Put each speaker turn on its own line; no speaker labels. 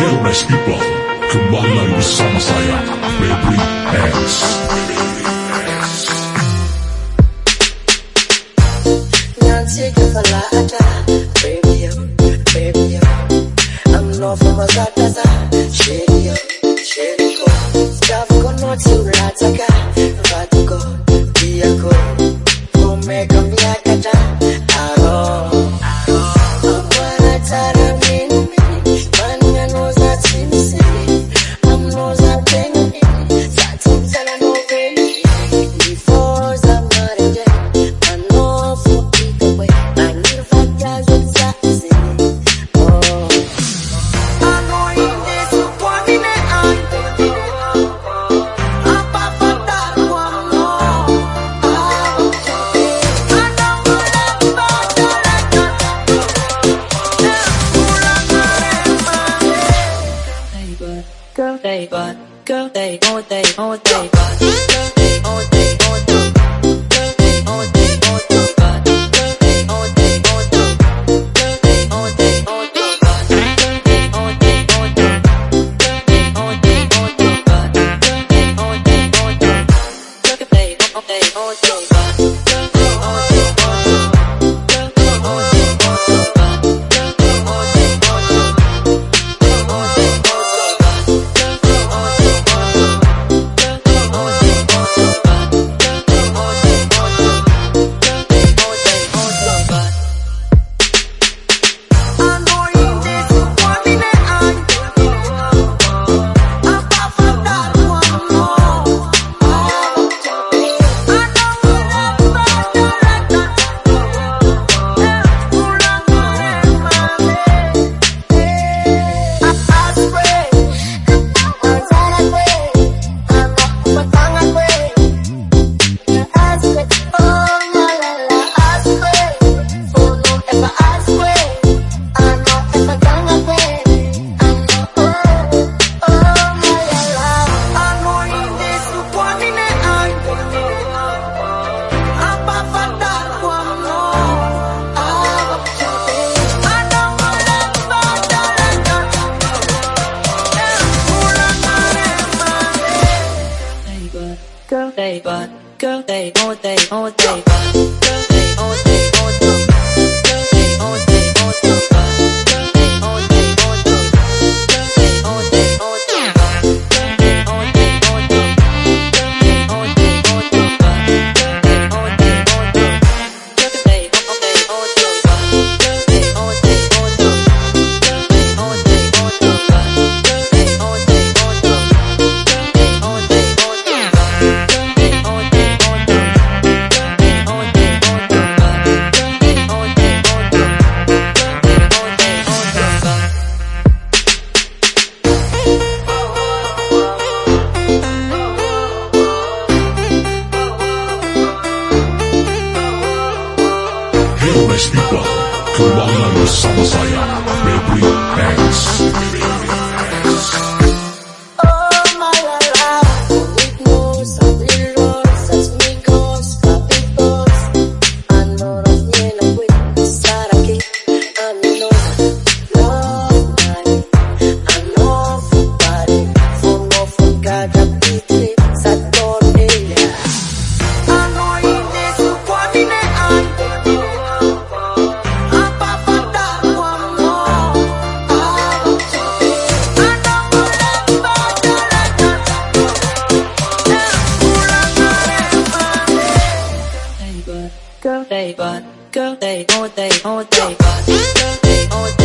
Hellmas people, kembali bersama saya, Baby X.
Nanti kepala. I'm love for my side, that's a
they, know what they got. they but girl they all day all day but
Mestika Terbanglah sama saya. Baby Thanks.
day, but girl, they all day, all day, but girl, they all day.